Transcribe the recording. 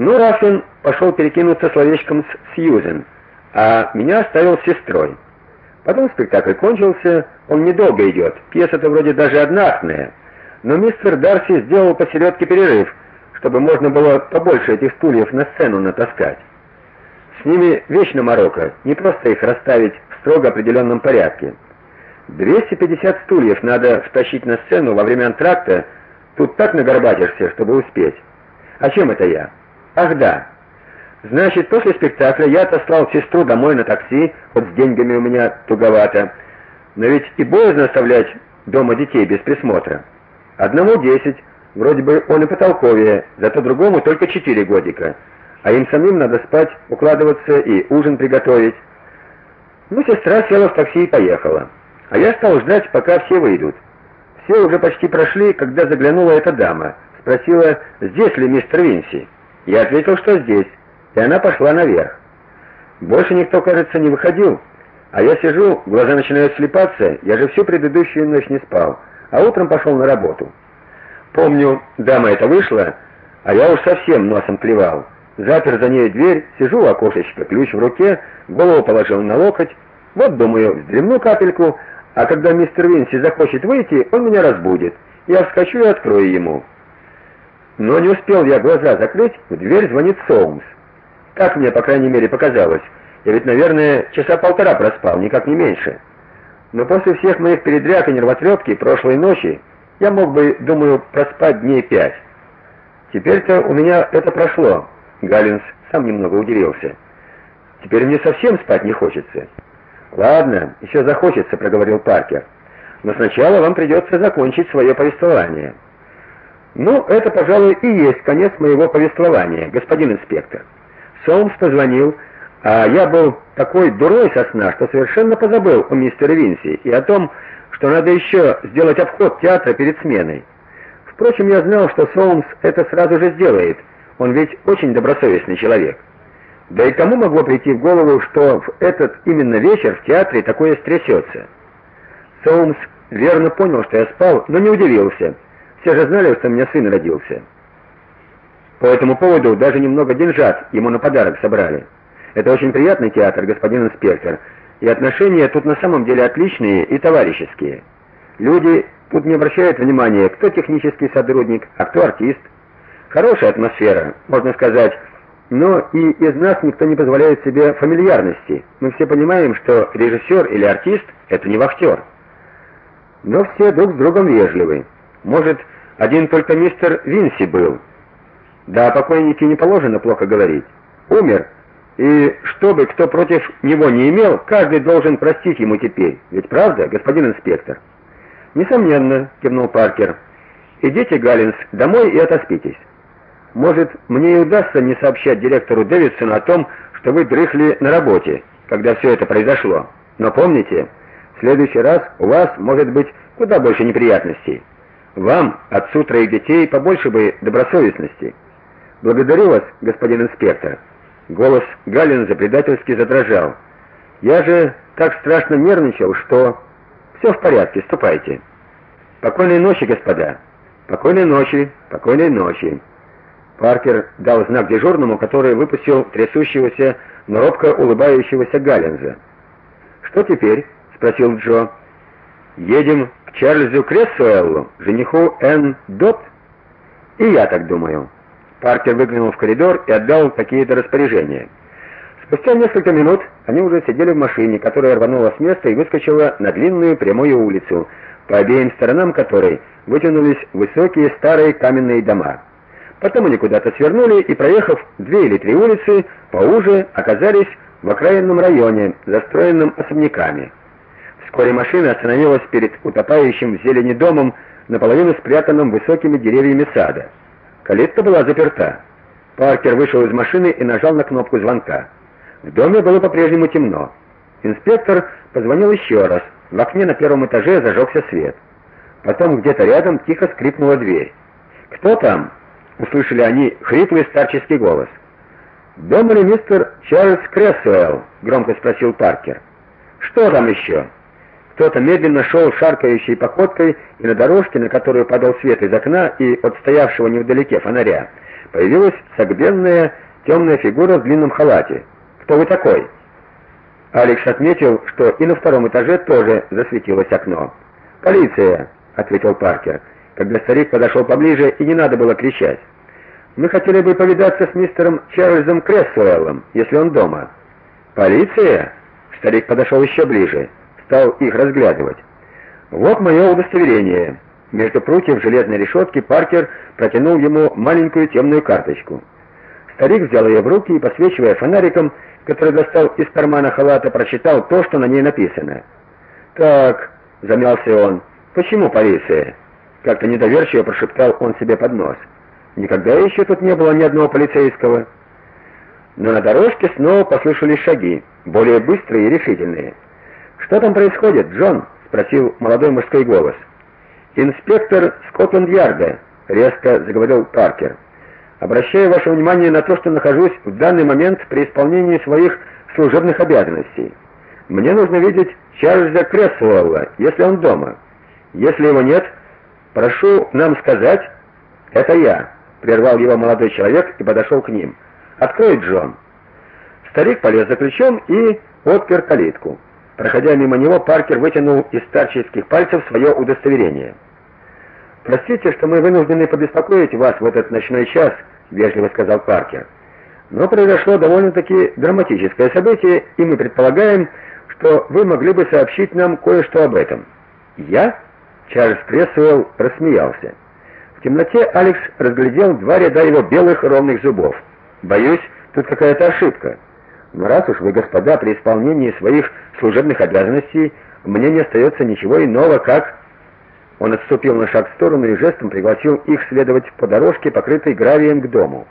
Ну, Рафин пошел перекинуться словечком с Сьюзен, а меня оставил с сестрой. Потом спектакль кончился, он недолго идет, пьеса-то вроде даже одноактная. Но мистер Дарси сделал посередке перерыв, чтобы можно было побольше этих стульев на сцену натаскать. С ними вечно морока, не просто их расставить в строго определенном порядке. 250 стульев надо втащить на сцену во время антракта, тут так нагорбатишься, чтобы успеть. А чем это я? Ах да. Значит, после спектакля я отослал сестру домой на такси, вот с деньгами у меня туговато. Но ведь и боязно оставлять дома детей без присмотра. Одному 10, вроде бы он и потолковее, зато другому только 4 годика. А им самим надо спать, укладываться и ужин приготовить. Ну, сестра села в такси и поехала. А я стал ждать, пока все выйдут. Все уже почти прошли, когда заглянула эта дама. Спросила, здесь ли мистер Винси. Я ответил, что здесь, и она пошла наверх. Больше никто, кажется, не выходил. А я сижу, глаза начинают слепаться, я же всю предыдущую ночь не спал, а утром пошел на работу. Помню, дама эта вышла, а я уж совсем носом клевал. Запер за ней дверь, сижу у окошечка, ключ в руке, голову положил на локоть. Вот, думаю, вздремну капельку, а когда мистер Винси захочет выйти, он меня разбудит. Я вскочу и открою ему. Но не успел я глаза закрыть, в дверь звонит Соумс. Так мне, по крайней мере, показалось. Я ведь, наверное, часа полтора проспал, никак не меньше. Но после всех моих передряг и нервотрепки прошлой ночи я мог бы, думаю, проспать дней пять. Теперь-то у меня это прошло. Галинс сам немного удивился. Теперь мне совсем спать не хочется. Ладно, еще захочется, проговорил Паркер. Но сначала вам придется закончить свое повествование. Ну, это, пожалуй, и есть конец моего повествования, господин инспектор. Сомс позвонил, а я был такой дурой со сна, что совершенно позабыл о мистере Винси и о том, что надо еще сделать обход театра перед сменой. Впрочем, я знал, что Сомс это сразу же сделает. Он ведь очень добросовестный человек. Да и кому могло прийти в голову, что в этот именно вечер в театре такое стрясется? Сомс верно понял, что я спал, но не удивился. Все же знали, что у меня сын родился. По этому поводу даже немного деньжат ему на подарок собрали. Это очень приятный театр, господин инспектор, и отношения тут на самом деле отличные и товарищеские. Люди тут не обращают внимания, кто технический сотрудник, а кто артист. Хорошая атмосфера, можно сказать, но и из нас никто не позволяет себе фамильярности. Мы все понимаем, что режиссер или артист это не вахтер. Но все друг с другом вежливы. Может, один только мистер Винси был. Да о покойнике не положено плохо говорить. Умер, и чтобы кто против него не имел, каждый должен простить ему теперь. Ведь правда, господин инспектор? Несомненно, кивнул Паркер. Идите, Галлинс, домой и отоспитесь. Может, мне и удастся не сообщать директору Дэвидсону о том, что вы дрыхли на работе, когда все это произошло. Но помните, в следующий раз у вас может быть куда больше неприятностей. Вам, отцу троих детей, побольше бы добросовестности. Благодарю вас, господин инспектор. Голос Галина предательски задрожал. Я же так страшно нервничал, что все в порядке, ступайте. Покойной ночи, господа. Покойной ночи, покойной ночи. Паркер дал знак дежурному, который выпустил трясущегося, но робко улыбающегося Галлинза. "Что теперь?" спросил Джо. "Едем к Чарльзу Крессуэллу, жениху Энн Дот?" "И я так думаю." Паркер выглянул в коридор и отдал какие-то распоряжения. Спустя несколько минут они уже сидели в машине, которая рванула с места и выскочила на длинную прямую улицу, по обеим сторонам которой вытянулись высокие старые каменные дома. Потом они куда-то свернули и, проехав две или три улицы, поуже оказались в окраинном районе, застроенном особняками. Вскоре машина остановилась перед утопающим в зелени домом, наполовину спрятанным высокими деревьями сада. Калитка была заперта. Паркер вышел из машины и нажал на кнопку звонка. В доме было по-прежнему темно. Инспектор позвонил еще раз. В окне на первом этаже зажегся свет. Потом где-то рядом тихо скрипнула дверь. "Кто там?" услышали они хриплый старческий голос. "Дома ли мистер Чарльз Крессуэлл?" громко спросил Паркер. "Что там еще?» Кто-то медленно шел шаркающей походкой, и на дорожке, на которую падал свет из окна и от стоявшего невдалеке фонаря, появилась согбенная темная фигура в длинном халате. "Кто вы такой?" Алекс отметил, что и на втором этаже тоже засветилось окно. "Полиция", ответил Паркер, когда старик подошел поближе и не надо было кричать. "Мы хотели бы повидаться с мистером Чарльзом Крессуэллом, если он дома". "Полиция?" Старик подошел еще ближе, стал их разглядывать. "Вот мое удостоверение". Между прутьев железной решетки Паркер протянул ему маленькую темную карточку. Старик взял ее в руки и, посвечивая фонариком, который достал из кармана халата, прочитал то, что на ней написано. "Так", замялся он. "Почему полиция?" как-то недоверчиво прошептал он себе под нос. Никогда еще тут не было ни одного полицейского. Но на дорожке снова послышались шаги, более быстрые и решительные. "Что там происходит, Джон?" спросил молодой мужской голос. "Инспектор Скотланд-Ярда", резко заговорил Паркер. Обращаю ваше внимание на то, что нахожусь в данный момент при исполнении своих служебных обязанностей. Мне нужно видеть Чарльза Крессуэлла, если он дома. Если его нет, прошу нам сказать, это я, прервал его молодой человек и подошел к ним. Открой, Джон. Старик полез за ключом и отпер калитку. Проходя мимо него, Паркер вытянул из старческих пальцев свое удостоверение. Простите, что мы вынуждены побеспокоить вас в этот ночной час, вежливо сказал Паркер. Но произошло довольно-таки драматическое событие, и мы предполагаем, что вы могли бы сообщить нам кое-что об этом. Я? Чарльз Крессуэлл рассмеялся. В темноте Алекс разглядел два ряда его белых ровных зубов. Боюсь, тут какая-то ошибка. Но раз уж вы, господа, при исполнении своих служебных обязанностей, мне не остается ничего иного, как он отступил на шаг в сторону и жестом пригласил их следовать по дорожке, покрытой гравием к дому.